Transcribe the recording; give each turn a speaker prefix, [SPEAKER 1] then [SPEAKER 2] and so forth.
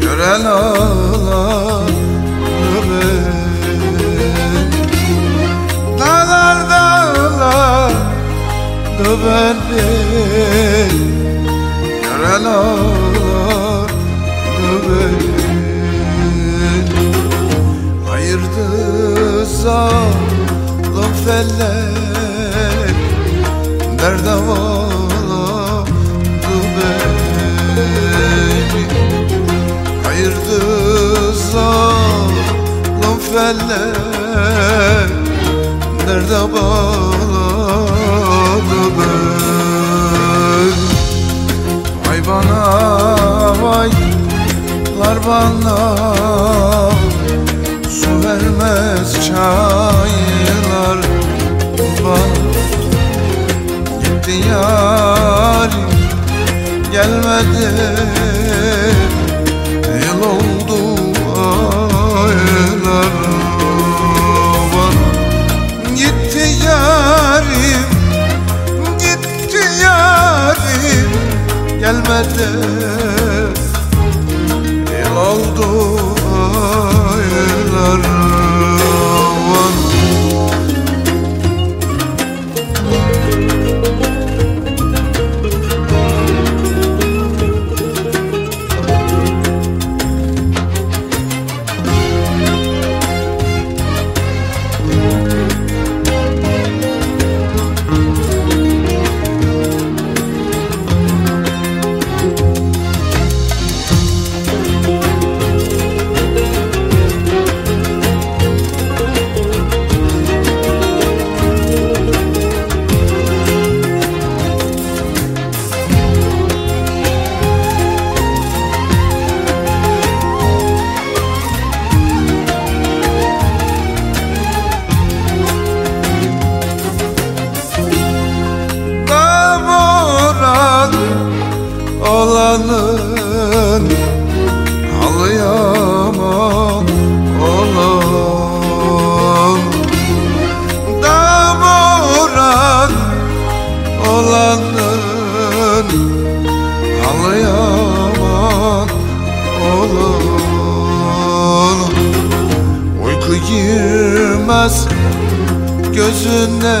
[SPEAKER 1] Gören ağlar Dağlar dağlar da beni Gören ağlar beni Ayırdı zalim felek Derde bağladı felek Derde bağladı beni Vay bana vaylar bana. Su vermez çaylar. Bana Gitti yarim gelmedi. Yıl oldu aylar gelmedi olanın halı yaman olan Uyku girmez gözüne